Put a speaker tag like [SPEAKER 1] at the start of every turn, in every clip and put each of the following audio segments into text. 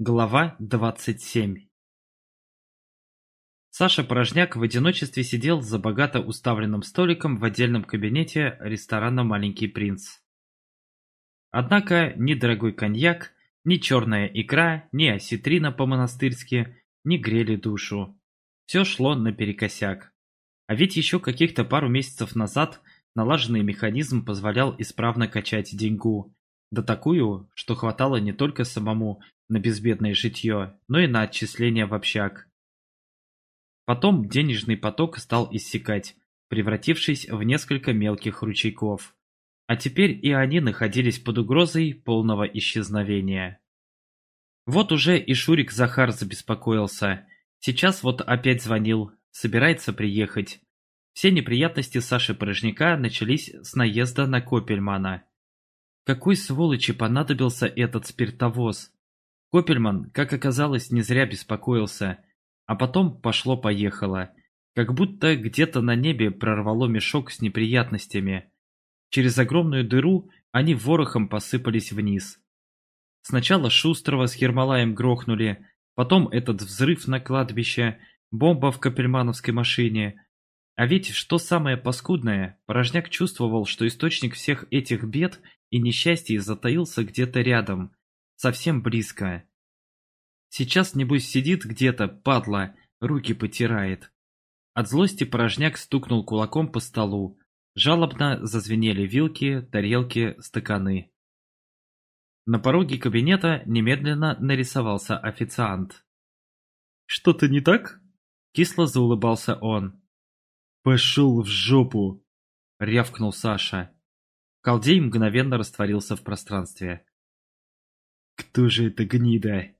[SPEAKER 1] Глава 27 Саша Порожняк в одиночестве сидел за богато уставленным столиком в отдельном кабинете ресторана «Маленький принц». Однако ни дорогой коньяк, ни черная икра, ни осетрина по-монастырски не грели душу. Все шло наперекосяк. А ведь еще каких-то пару месяцев назад налаженный механизм позволял исправно качать деньгу, да такую, что хватало не только самому на безбедное житье, но и на отчисления в общак. Потом денежный поток стал иссякать, превратившись в несколько мелких ручейков. А теперь и они находились под угрозой полного исчезновения. Вот уже и Шурик Захар забеспокоился. Сейчас вот опять звонил, собирается приехать. Все неприятности Саши Порожняка начались с наезда на Копельмана. Какой сволочи понадобился этот спиртовоз? Копельман, как оказалось, не зря беспокоился, а потом пошло-поехало, как будто где-то на небе прорвало мешок с неприятностями. Через огромную дыру они ворохом посыпались вниз. Сначала Шустрого с Ермолаем грохнули, потом этот взрыв на кладбище, бомба в капельмановской машине. А ведь, что самое паскудное, Порожняк чувствовал, что источник всех этих бед и несчастий затаился где-то рядом, совсем близко. Сейчас, небось, сидит где-то, падла, руки потирает. От злости порожняк стукнул кулаком по столу. Жалобно зазвенели вилки, тарелки, стаканы. На пороге кабинета немедленно нарисовался официант. «Что-то не так?» — кисло заулыбался он. «Пошел в жопу!» — рявкнул Саша. Колдей мгновенно растворился в пространстве. Кто же это гнида?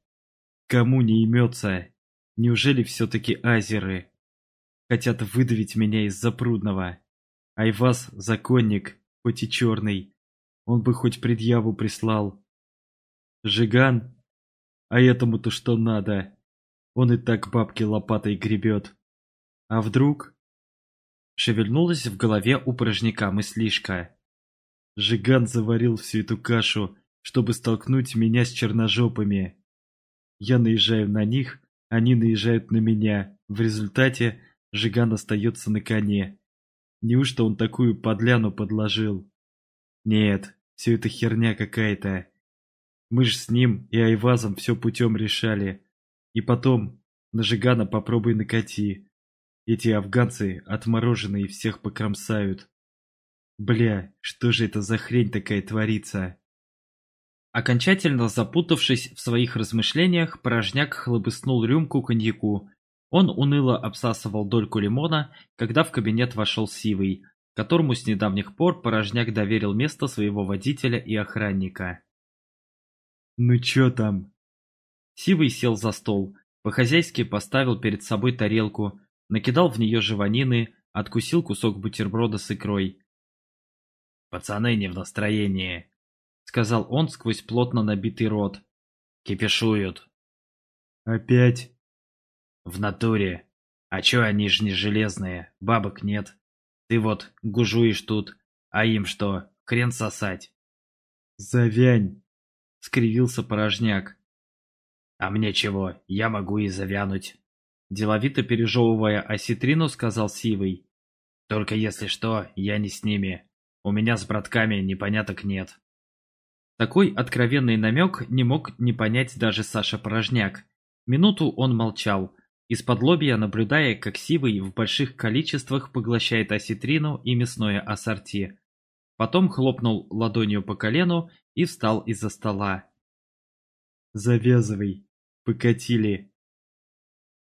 [SPEAKER 1] Кому не имется? Неужели все-таки азеры? Хотят выдавить меня из запрудного. Айваз — законник, хоть и черный. Он бы хоть предъяву прислал. Жиган? А этому-то что надо? Он и так бабки лопатой гребет. А вдруг? Шевельнулась в голове у мыслишка. Жиган заварил всю эту кашу чтобы столкнуть меня с черножопами. Я наезжаю на них, они наезжают на меня. В результате Жиган остается на коне. Неужто он такую подляну подложил? Нет, все это херня какая-то. Мы ж с ним и Айвазом все путем решали. И потом, на Жигана попробуй накати. Эти афганцы отмороженные всех покромсают. Бля, что же это за хрень такая творится? Окончательно запутавшись в своих размышлениях, порожняк хлобыснул рюмку коньяку. Он уныло обсасывал дольку лимона, когда в кабинет вошел Сивый, которому с недавних пор порожняк доверил место своего водителя и охранника. «Ну чё там?» Сивый сел за стол, по-хозяйски поставил перед собой тарелку, накидал в нее живанины, откусил кусок бутерброда с икрой. «Пацаны не в настроении», сказал он сквозь плотно набитый рот. Кипишуют. Опять? В натуре. А чё они ж не железные, бабок нет. Ты вот гужуешь тут, а им что, хрен сосать? Завянь, скривился порожняк. А мне чего, я могу и завянуть. Деловито пережевывая осетрину, сказал Сивый. Только если что, я не с ними. У меня с братками непоняток нет. Такой откровенный намек не мог не понять даже Саша Порожняк. Минуту он молчал, из-под лобья наблюдая, как Сивый в больших количествах поглощает осетрину и мясное ассорти. Потом хлопнул ладонью по колену и встал из-за стола. «Завязывай, покатили».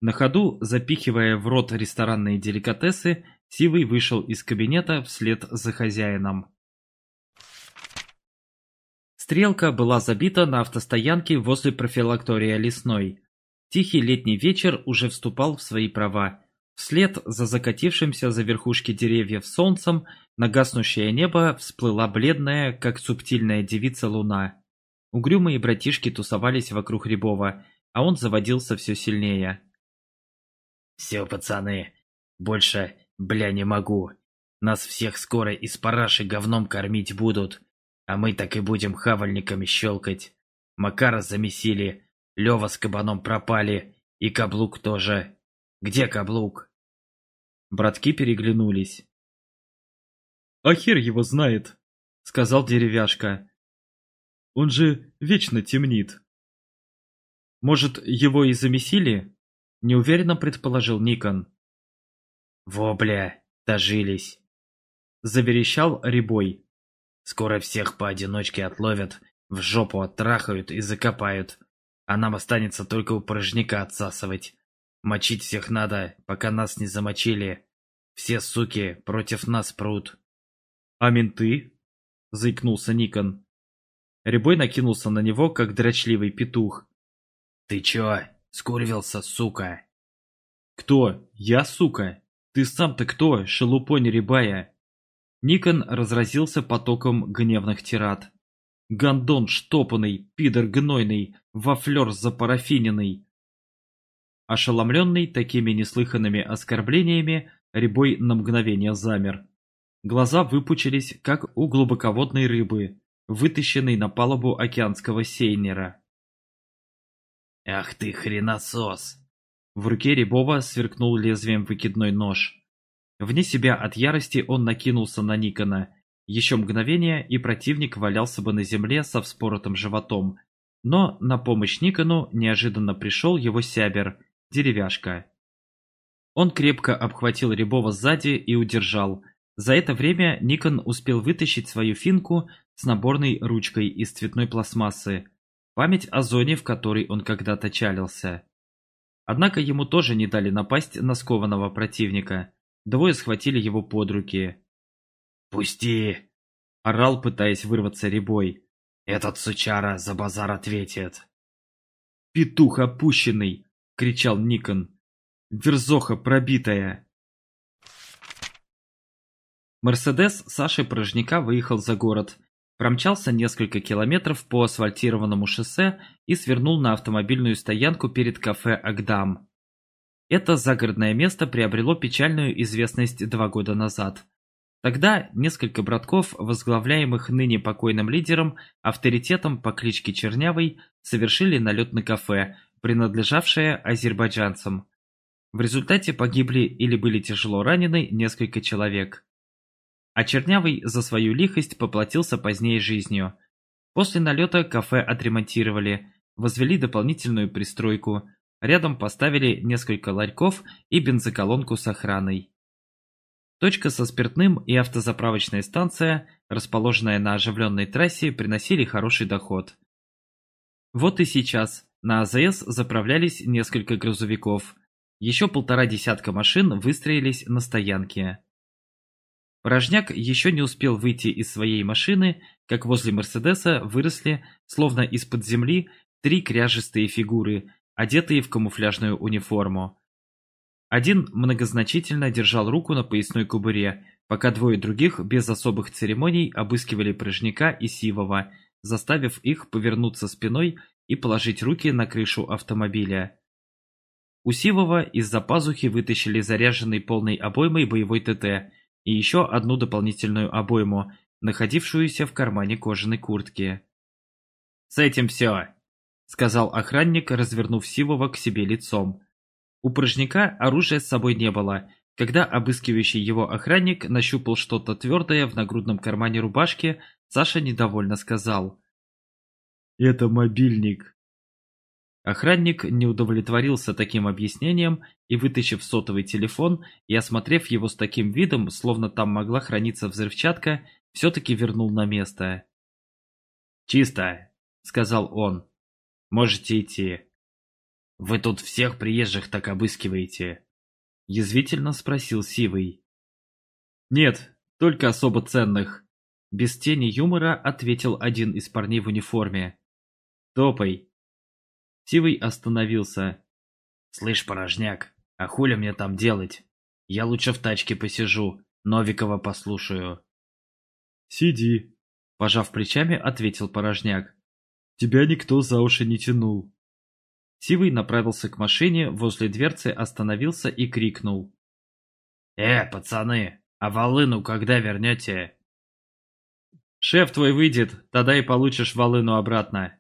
[SPEAKER 1] На ходу, запихивая в рот ресторанные деликатесы, Сивый вышел из кабинета вслед за хозяином. Стрелка была забита на автостоянке возле профилактория Лесной. Тихий летний вечер уже вступал в свои права. Вслед за закатившимся за верхушки деревьев солнцем на гаснущее небо всплыла бледная, как субтильная девица луна. Угрюмые братишки тусовались вокруг Рябова, а он заводился все сильнее. «Все, пацаны, больше, бля, не могу. Нас всех скоро из параши говном кормить будут. А мы так и будем хавальниками щелкать. Макара замесили.
[SPEAKER 2] Лева с кабаном пропали, и каблук тоже. Где каблук?»
[SPEAKER 1] Братки переглянулись. «А хер его знает», — сказал деревяшка. «Он же вечно темнит». «Может, его и замесили?» — неуверенно предположил Никон.
[SPEAKER 2] «Во, бля, дожились!»
[SPEAKER 1] — заверещал Рябой.
[SPEAKER 2] «Скоро всех поодиночке отловят, в жопу оттрахают и закопают, а нам останется только у порожняка отсасывать. Мочить всех надо, пока нас не замочили. Все суки против нас прут».
[SPEAKER 1] «А менты?» — заикнулся Никон. Рябой накинулся на него, как дрочливый петух.
[SPEAKER 2] «Ты чё, скурвился, сука?»
[SPEAKER 1] «Кто? Я, сука? Ты сам-то кто, шелупонь рябая?» Никон разразился потоком гневных тират. «Гондон штопанный, пидор гнойный, вафлер запарафиненный!» Ошеломленный такими неслыханными оскорблениями, Рябой на мгновение замер. Глаза выпучились, как у глубоководной рыбы, вытащенной на палубу океанского сейнера.
[SPEAKER 2] «Ах ты хреносос!»
[SPEAKER 1] В руке Рябова сверкнул лезвием выкидной нож. Вне себя от ярости он накинулся на Никона. Еще мгновение, и противник валялся бы на земле со вспоротым животом. Но на помощь Никону неожиданно пришел его сябер, деревяшка. Он крепко обхватил Рябова сзади и удержал. За это время Никон успел вытащить свою финку с наборной ручкой из цветной пластмассы. Память о зоне, в которой он когда-то чалился. Однако ему тоже не дали напасть на скованного противника. Двое схватили его под руки.
[SPEAKER 2] «Пусти!» – орал, пытаясь вырваться ребой. «Этот сучара за базар ответит!»
[SPEAKER 1] «Петух опущенный!» – кричал Никон. «Верзоха пробитая!» Мерседес Саши Порожняка выехал за город, промчался несколько километров по асфальтированному шоссе и свернул на автомобильную стоянку перед кафе «Агдам». Это загородное место приобрело печальную известность два года назад. Тогда несколько братков, возглавляемых ныне покойным лидером, авторитетом по кличке Чернявый, совершили налет на кафе, принадлежавшее азербайджанцам. В результате погибли или были тяжело ранены несколько человек. А Чернявый за свою лихость поплатился позднее жизнью. После налета кафе отремонтировали, возвели дополнительную пристройку – Рядом поставили несколько ларьков и бензоколонку с охраной. Точка со спиртным и автозаправочная станция, расположенная на оживленной трассе, приносили хороший доход. Вот и сейчас на АЗС заправлялись несколько грузовиков. Еще полтора десятка машин выстроились на стоянке. Порожняк еще не успел выйти из своей машины, как возле Мерседеса выросли, словно из-под земли, три кряжестые фигуры, одетые в камуфляжную униформу. Один многозначительно держал руку на поясной кобуре, пока двое других без особых церемоний обыскивали Прыжняка и Сивова, заставив их повернуться спиной и положить руки на крышу автомобиля. У Сивова из-за пазухи вытащили заряженный полной обоймой боевой ТТ и еще одну дополнительную обойму, находившуюся в кармане кожаной куртки. «С этим все!» — сказал охранник, развернув Сивова к себе лицом. У порожняка оружия с собой не было. Когда обыскивающий его охранник нащупал что-то твердое в нагрудном кармане рубашки, Саша недовольно сказал. «Это мобильник». Охранник не удовлетворился таким объяснением и, вытащив сотовый телефон и осмотрев его с таким видом, словно там могла храниться взрывчатка, все-таки вернул на место. «Чисто», — сказал он. Можете идти. Вы тут всех приезжих так обыскиваете? Язвительно спросил Сивый. Нет, только особо ценных. Без тени юмора ответил один из парней в униформе. Топай. Сивый остановился. Слышь, порожняк, а хули мне там делать? Я лучше в тачке посижу, Новикова послушаю. Сиди, пожав плечами, ответил порожняк. Тебя никто за уши не тянул. Сивый направился к машине, возле дверцы остановился и крикнул. «Э, пацаны, а волыну когда вернете?» «Шеф твой выйдет, тогда и получишь волыну обратно»,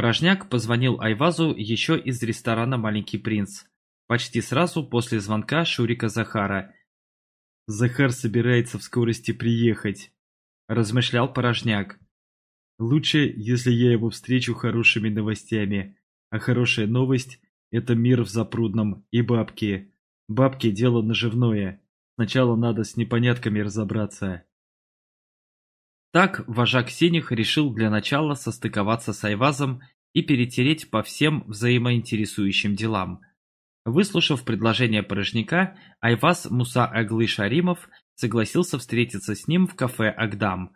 [SPEAKER 1] Порожняк позвонил Айвазу еще из ресторана «Маленький принц». Почти сразу после звонка Шурика Захара. «Захар собирается в скорости приехать», – размышлял Порожняк. «Лучше, если я его встречу хорошими новостями. А хорошая новость – это мир в Запрудном и бабки. Бабки – дело наживное. Сначала надо с непонятками разобраться». Так вожак синих решил для начала состыковаться с Айвазом и перетереть по всем взаимоинтересующим делам. Выслушав предложение порожняка, Айваз Муса Аглы Шаримов согласился встретиться с ним в кафе «Агдам».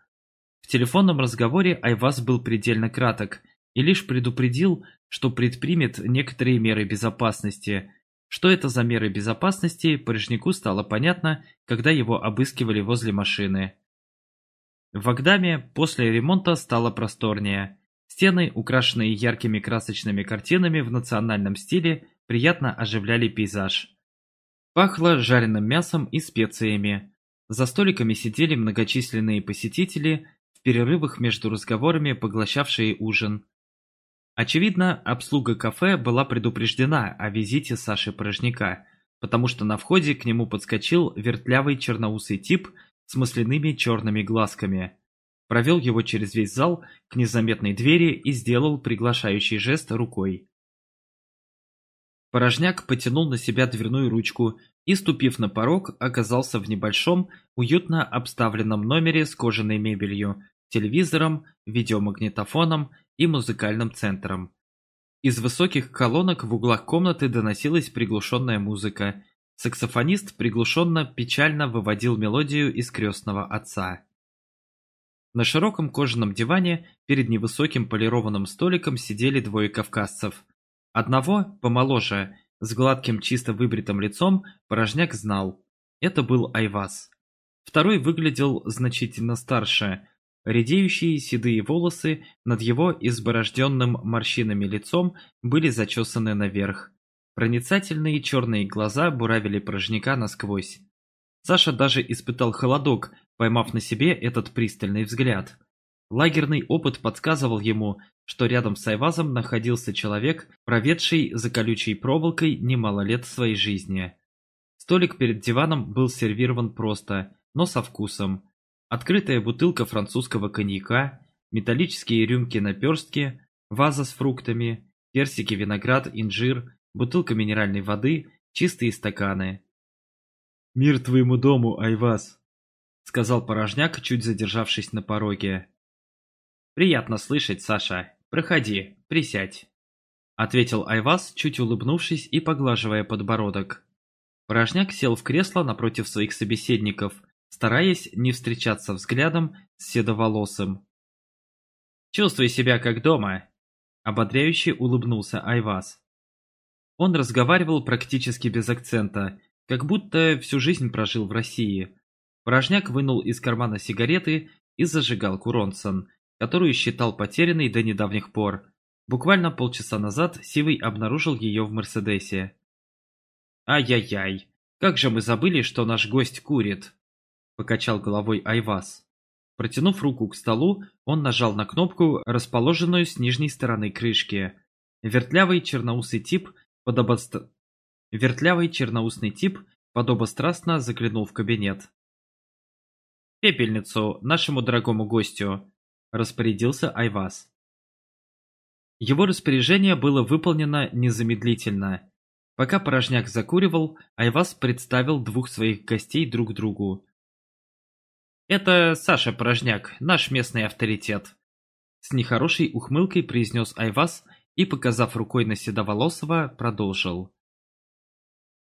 [SPEAKER 1] В телефонном разговоре Айваз был предельно краток и лишь предупредил, что предпримет некоторые меры безопасности. Что это за меры безопасности, порожняку стало понятно, когда его обыскивали возле машины. В Агдаме после ремонта стало просторнее. Стены, украшенные яркими красочными картинами в национальном стиле, приятно оживляли пейзаж. Пахло жареным мясом и специями. За столиками сидели многочисленные посетители, перерывах между разговорами поглощавшие ужин. Очевидно, обслуга кафе была предупреждена о визите Саши Порожняка, потому что на входе к нему подскочил вертлявый черноусый тип с масляными черными глазками. Провел его через весь зал к незаметной двери и сделал приглашающий жест рукой. Порожняк потянул на себя дверную ручку и, ступив на порог, оказался в небольшом, уютно обставленном номере с кожаной мебелью, телевизором, видеомагнитофоном и музыкальным центром. Из высоких колонок в углах комнаты доносилась приглушенная музыка, Саксофонист приглушенно, печально выводил мелодию из крестного отца. На широком кожаном диване перед невысоким полированным столиком сидели двое кавказцев. Одного, помоложе, с гладким чисто выбритым лицом, порожняк знал. Это был Айваз. Второй выглядел значительно старше. Редеющие седые волосы над его изборожденным морщинами лицом были зачесаны наверх. Проницательные черные глаза буравили порожняка насквозь. Саша даже испытал холодок, поймав на себе этот пристальный взгляд. Лагерный опыт подсказывал ему, что рядом с Айвазом находился человек, проведший за колючей проволокой немало лет своей жизни. Столик перед диваном был сервирован просто, но со вкусом. Открытая бутылка французского коньяка, металлические рюмки-наперстки, ваза с фруктами, персики, виноград, инжир, бутылка минеральной воды, чистые стаканы. «Мир твоему дому, Айваз!» — сказал порожняк, чуть задержавшись на пороге. «Приятно слышать, Саша. Проходи, присядь», — ответил Айваз, чуть улыбнувшись и поглаживая подбородок. Порожняк сел в кресло напротив своих собеседников, стараясь не встречаться взглядом с седоволосым. «Чувствуй себя как дома», — ободряюще улыбнулся Айваз. Он разговаривал практически без акцента, как будто всю жизнь прожил в России. Порожняк вынул из кармана сигареты и зажигал Куронсон, которую считал потерянной до недавних пор. Буквально полчаса назад Сивый обнаружил ее в Мерседесе. «Ай-яй-яй, как же мы забыли, что наш гость курит!» – покачал головой Айвас. Протянув руку к столу, он нажал на кнопку, расположенную с нижней стороны крышки. Вертлявый черноусый тип – Подобост... Вертлявый черноусный тип подобострастно заглянул в кабинет. «Пепельницу нашему дорогому гостю», – распорядился Айвас. Его распоряжение было выполнено незамедлительно. Пока порожняк закуривал, Айвас представил двух своих гостей друг другу. «Это Саша Порожняк, наш местный авторитет», – с нехорошей ухмылкой произнес Айвас и, показав рукой на Седоволосого, продолжил.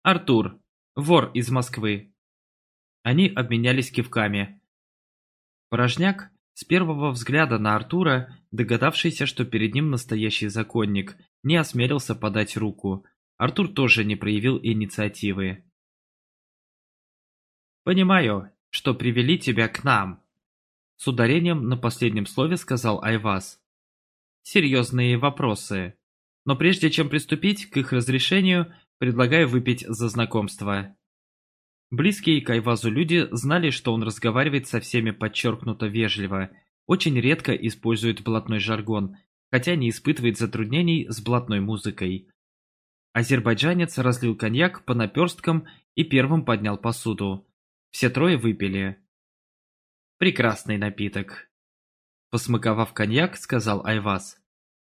[SPEAKER 1] «Артур, вор из Москвы». Они обменялись кивками. Порожняк, с первого взгляда на Артура, догадавшийся, что перед ним настоящий законник, не осмелился подать руку. Артур тоже не проявил инициативы. «Понимаю, что привели тебя к нам», — с ударением на последнем слове сказал Айваз серьезные вопросы. Но прежде чем приступить к их разрешению, предлагаю выпить за знакомство. Близкие к Айвазу люди знали, что он разговаривает со всеми подчеркнуто вежливо, очень редко использует блатной жаргон, хотя не испытывает затруднений с блатной музыкой. Азербайджанец разлил коньяк по наперсткам и первым поднял посуду. Все трое выпили. Прекрасный напиток. Посмаковав коньяк, сказал Айваз.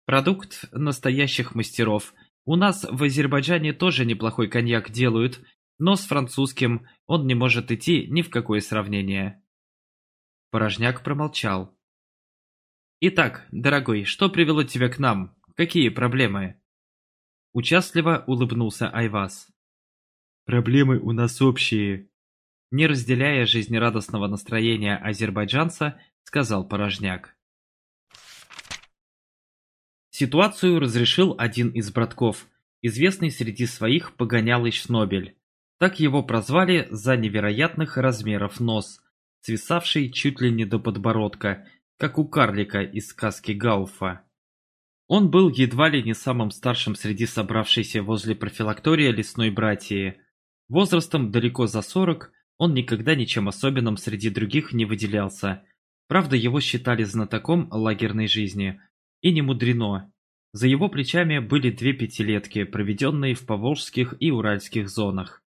[SPEAKER 1] Продукт настоящих мастеров. У нас в Азербайджане тоже неплохой коньяк делают, но с французским он не может идти ни в какое сравнение. Порожняк промолчал. «Итак, дорогой, что привело тебя к нам? Какие проблемы?» Участливо улыбнулся Айваз.
[SPEAKER 2] «Проблемы у нас общие»,
[SPEAKER 1] не разделяя жизнерадостного настроения азербайджанца, сказал Порожняк. Ситуацию разрешил один из братков, известный среди своих погонялыч Шнобель. Так его прозвали за невероятных размеров нос, свисавший чуть ли не до подбородка, как у карлика из сказки Гауфа. Он был едва ли не самым старшим среди собравшейся возле профилактория лесной братьи. Возрастом далеко за сорок, он никогда ничем особенным среди других не выделялся. Правда, его считали знатоком лагерной жизни. И не мудрено. За его плечами были две пятилетки, проведенные в поволжских и уральских зонах.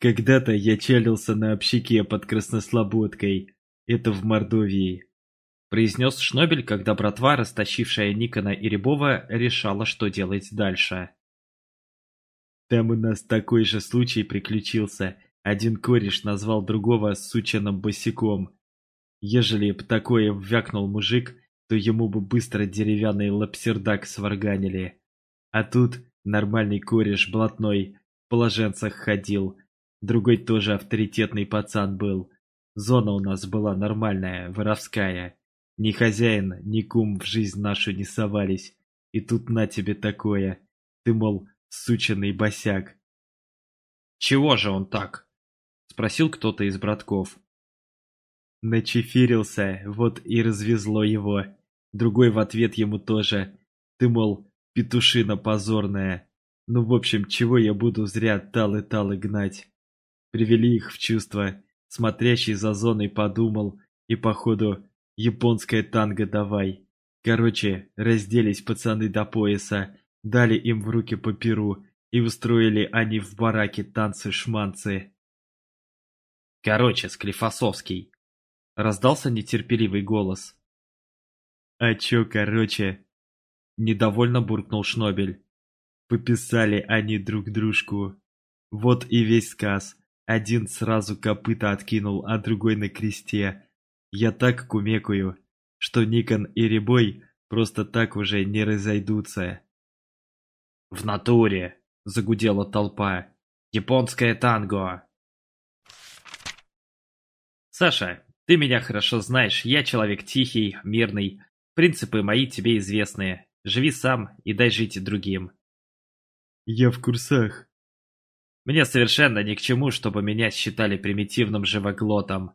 [SPEAKER 2] «Когда-то я чалился на общаке под Краснослободкой. Это в Мордовии», —
[SPEAKER 1] произнес Шнобель, когда братва, растащившая Никона и Рябова, решала, что делать дальше.
[SPEAKER 2] «Там у нас такой же случай приключился. Один кореш назвал другого сученным босиком. Ежели б такое вякнул мужик, то ему бы быстро деревянный лапсердак сварганили. А тут нормальный кореш блатной, в положенцах ходил. Другой тоже авторитетный пацан был. Зона у нас была нормальная, воровская. Ни хозяин, ни кум в жизнь нашу не совались. И тут на тебе такое. Ты, мол, сученный босяк.
[SPEAKER 1] Чего же он так? Спросил кто-то из братков.
[SPEAKER 2] Начефирился, вот и развезло его. Другой в ответ ему тоже. Ты, мол, петушина позорная. Ну, в общем, чего я буду зря талы-талы гнать? Привели их в чувство. Смотрящий за зоной подумал. И, походу, японское танго давай. Короче, разделись пацаны до пояса. Дали им в руки по перу. И устроили они в бараке танцы-шманцы.
[SPEAKER 1] Короче, Склифосовский. Раздался нетерпеливый голос.
[SPEAKER 2] А чё короче? Недовольно буркнул Шнобель. Пописали они друг дружку. Вот и весь сказ. Один сразу копыта откинул, а другой на кресте. Я так кумекаю, что Никон и Рябой просто так уже не разойдутся.
[SPEAKER 1] «В натуре!» – загудела толпа. «Японское танго!» «Саша, ты меня хорошо знаешь, я человек тихий, мирный, Принципы мои тебе известны. Живи сам и дай жить другим.
[SPEAKER 2] Я в курсах.
[SPEAKER 1] Мне совершенно ни к чему, чтобы меня считали примитивным живоглотом.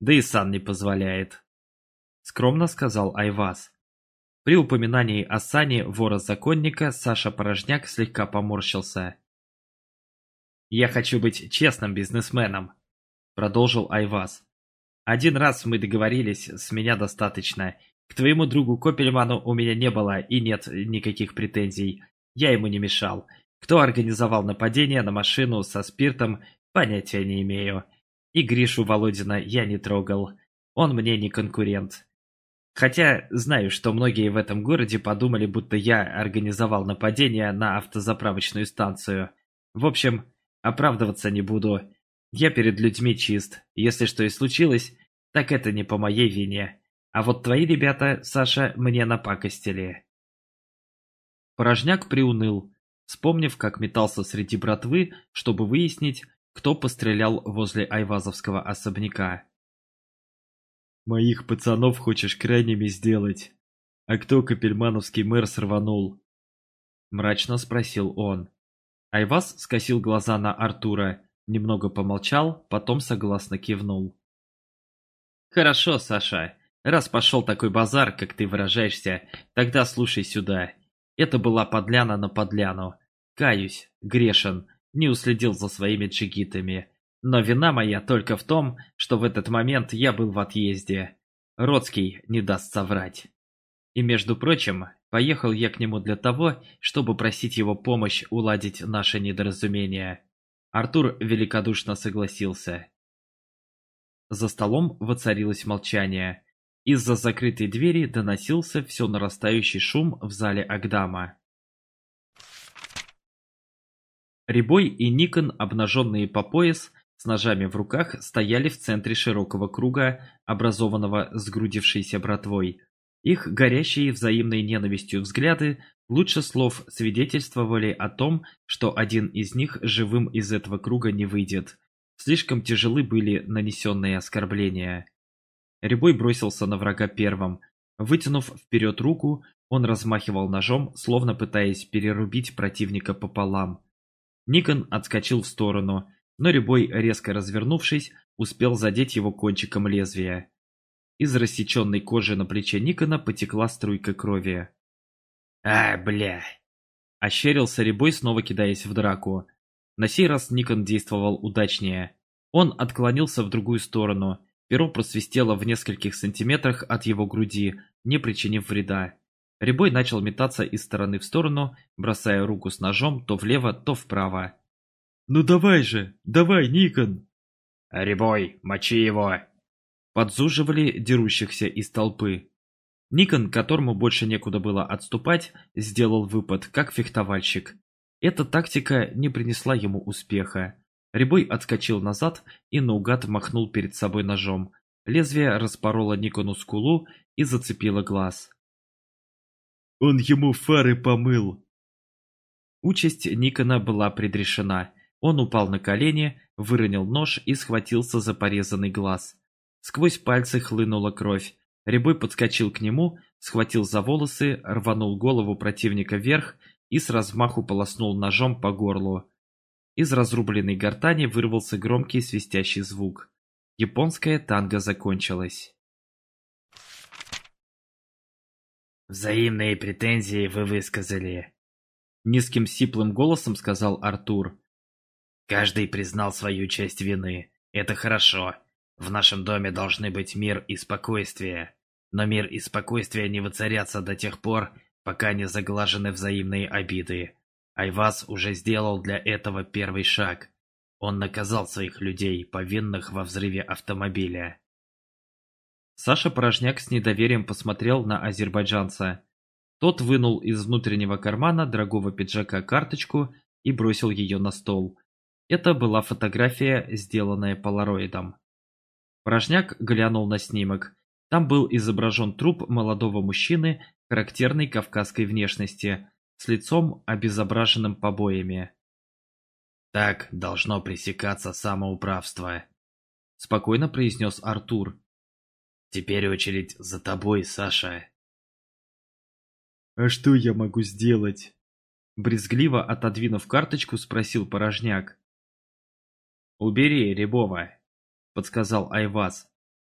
[SPEAKER 1] Да и сан не позволяет. Скромно сказал Айваз. При упоминании о сане вора-законника Саша Порожняк слегка поморщился. «Я хочу быть честным бизнесменом», — продолжил Айваз. «Один раз мы договорились, с меня достаточно, к твоему другу Копельману у меня не было и нет никаких претензий. Я ему не мешал. Кто организовал нападение на машину со спиртом, понятия не имею. И Гришу Володина я не трогал. Он мне не конкурент. Хотя знаю, что многие в этом городе подумали, будто я организовал нападение на автозаправочную станцию. В общем, оправдываться не буду. Я перед людьми чист. Если что и случилось, так это не по моей вине. А вот твои ребята, Саша, мне напакостили. Порожняк приуныл, вспомнив, как метался среди братвы, чтобы выяснить, кто пострелял возле айвазовского особняка.
[SPEAKER 2] «Моих пацанов хочешь крайними сделать? А кто капельмановский мэр сорванул?»
[SPEAKER 1] Мрачно спросил он. Айваз скосил глаза на Артура, немного помолчал, потом согласно кивнул. «Хорошо, Саша. Раз пошел такой базар, как ты выражаешься, тогда слушай сюда. Это была подляна на подляну. Каюсь, грешен, не уследил за своими джигитами. Но вина моя только в том, что в этот момент я был в отъезде. Родский не даст соврать. И, между прочим, поехал я к нему для того, чтобы просить его помощь уладить наше недоразумение. Артур великодушно согласился. За столом воцарилось молчание. Из-за закрытой двери доносился все нарастающий шум в зале Агдама. Рябой и Никон, обнаженные по пояс, с ножами в руках, стояли в центре широкого круга, образованного сгрудившейся братвой. Их горящие взаимной ненавистью взгляды лучше слов свидетельствовали о том, что один из них живым из этого круга не выйдет. Слишком тяжелы были нанесенные оскорбления. Рябой бросился на врага первым. Вытянув вперед руку, он размахивал ножом, словно пытаясь перерубить противника пополам. Никон отскочил в сторону, но Рябой, резко развернувшись, успел задеть его кончиком лезвия. Из рассеченной кожи на плече Никона потекла струйка крови.
[SPEAKER 2] «А, бля!»
[SPEAKER 1] Ощерился Рябой, снова кидаясь в драку. На сей раз Никон действовал удачнее. Он отклонился в другую сторону. Перо просвистело в нескольких сантиметрах от его груди, не причинив вреда. Рябой начал метаться из стороны в сторону, бросая руку с ножом то влево, то вправо. «Ну давай же, давай, Никон!»
[SPEAKER 2] «Рябой, мочи его!»
[SPEAKER 1] Подзуживали дерущихся из толпы. Никон, которому больше некуда было отступать, сделал выпад, как фехтовальщик. Эта тактика не принесла ему успеха. Рябой отскочил назад и наугад махнул перед собой ножом. Лезвие распороло Никону скулу и зацепило глаз. «Он ему фары помыл!» Участь Никона была предрешена. Он упал на колени, выронил нож и схватился за порезанный глаз. Сквозь пальцы хлынула кровь. Рябой подскочил к нему, схватил за волосы, рванул голову противника вверх и с размаху полоснул ножом по горлу. Из разрубленной гортани вырвался громкий свистящий звук. Японская танго закончилась.
[SPEAKER 2] «Взаимные претензии вы высказали», —
[SPEAKER 1] низким сиплым голосом сказал Артур.
[SPEAKER 2] «Каждый признал свою часть вины. Это хорошо. В нашем доме должны быть мир и спокойствие. Но мир и спокойствие не воцарятся до тех пор, пока не заглажены взаимные обиды. Айваз уже сделал для этого первый шаг. Он наказал своих людей, повинных во взрыве автомобиля.
[SPEAKER 1] Саша Порожняк с недоверием посмотрел на азербайджанца. Тот вынул из внутреннего кармана дорогого пиджака карточку и бросил ее на стол. Это была фотография, сделанная полароидом. Порожняк глянул на снимок. Там был изображен труп молодого мужчины характерной кавказской внешности, с лицом, обезображенным побоями.
[SPEAKER 2] «Так должно пресекаться самоуправство», —
[SPEAKER 1] спокойно произнес Артур.
[SPEAKER 2] «Теперь очередь за тобой, Саша».
[SPEAKER 1] «А что я могу сделать?» Брезгливо отодвинув карточку, спросил Порожняк. «Убери Рябова», — подсказал Айваз.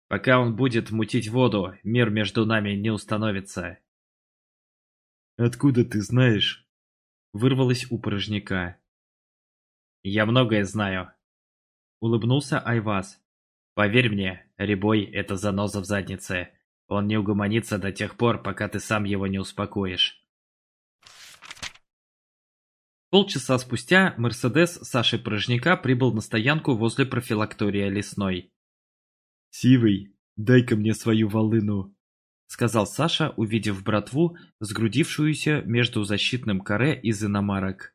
[SPEAKER 1] «Пока он будет мутить воду, мир между нами не установится». «Откуда ты знаешь?» — вырвалось у порожняка. «Я многое знаю», — улыбнулся Айваз. «Поверь мне, Рябой — это заноза в заднице. Он не угомонится до тех пор, пока ты сам его не успокоишь». Полчаса спустя Мерседес Саши Порожняка прибыл на стоянку возле профилактория Лесной. «Сивый, дай-ка мне свою волыну», — сказал Саша, увидев братву, сгрудившуюся между защитным каре из иномарок.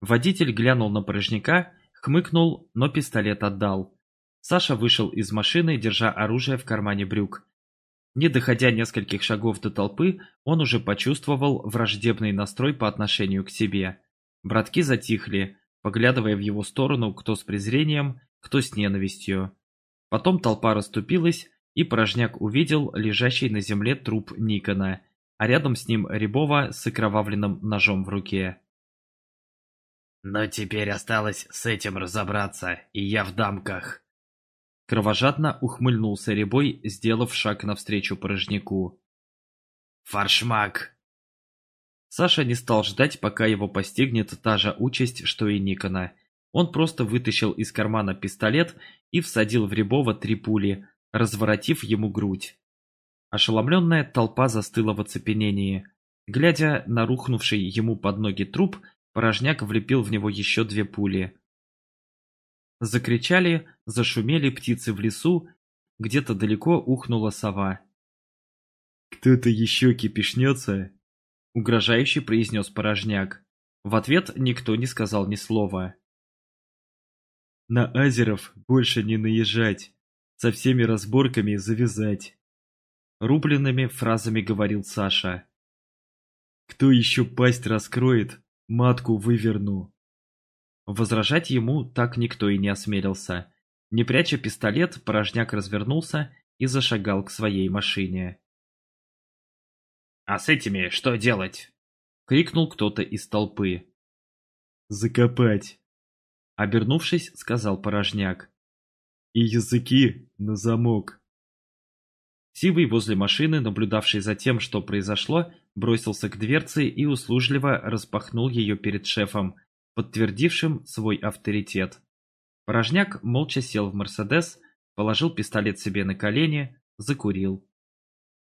[SPEAKER 1] Водитель глянул на Порожняка, хмыкнул, но пистолет отдал. Саша вышел из машины, держа оружие в кармане брюк. Не доходя нескольких шагов до толпы, он уже почувствовал враждебный настрой по отношению к себе. Братки затихли, поглядывая в его сторону кто с презрением, кто с ненавистью. Потом толпа расступилась, и Порожняк увидел лежащий на земле труп Никона, а рядом с ним Рябова с окровавленным ножом в руке.
[SPEAKER 2] «Но теперь осталось с этим разобраться, и я в дамках!»
[SPEAKER 1] Кровожадно ухмыльнулся Рябой, сделав шаг навстречу Порожняку.
[SPEAKER 2] «Фаршмак!»
[SPEAKER 1] Саша не стал ждать, пока его постигнет та же участь, что и Никона. Он просто вытащил из кармана пистолет и всадил в Рябова три пули, разворотив ему грудь. Ошеломленная толпа застыла в оцепенении. Глядя на рухнувший ему под ноги труп, порожняк влепил в него еще две пули. Закричали, зашумели птицы в лесу, где-то далеко ухнула сова.
[SPEAKER 2] «Кто-то еще кипишнется?» — угрожающе произнес порожняк.
[SPEAKER 1] В ответ никто не сказал ни слова.
[SPEAKER 2] «На азеров больше не наезжать, со всеми разборками завязать», — рубленными фразами говорил Саша. «Кто еще пасть раскроет, матку выверну».
[SPEAKER 1] Возражать ему так никто и не осмелился. Не пряча пистолет, порожняк развернулся и зашагал к своей машине. «А с этими что делать?» — крикнул кто-то из толпы.
[SPEAKER 2] «Закопать!»
[SPEAKER 1] — обернувшись, сказал порожняк.
[SPEAKER 2] «И языки на замок!»
[SPEAKER 1] Сивый возле машины, наблюдавший за тем, что произошло, бросился к дверце и услужливо распахнул ее перед шефом, подтвердившим свой авторитет. Порожняк молча сел в «Мерседес», положил пистолет себе на колени, закурил.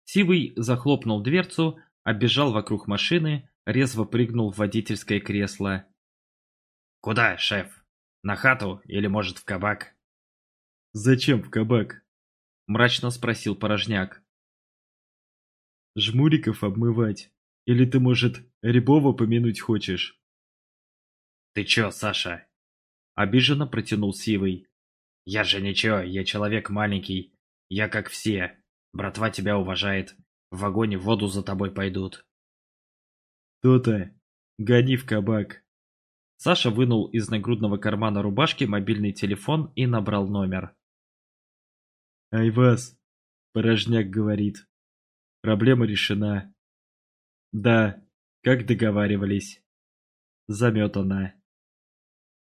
[SPEAKER 1] Сивый захлопнул дверцу, оббежал вокруг машины, резво прыгнул в водительское кресло. «Куда, шеф? На хату или, может, в кабак?»
[SPEAKER 2] «Зачем в кабак?»
[SPEAKER 1] – мрачно спросил Порожняк.
[SPEAKER 2] «Жмуриков обмывать? Или ты, может, Рябова помянуть хочешь?»
[SPEAKER 1] «Ты чё, Саша?» – обиженно протянул Сивый. «Я же ничего, я человек маленький. Я как все. Братва тебя уважает. В вагоне воду за тобой пойдут.
[SPEAKER 2] То-то. Гони в кабак.
[SPEAKER 1] Саша вынул из нагрудного кармана рубашки мобильный телефон и набрал номер.
[SPEAKER 2] Айваз, порожняк говорит. Проблема решена. Да, как договаривались. Заметана.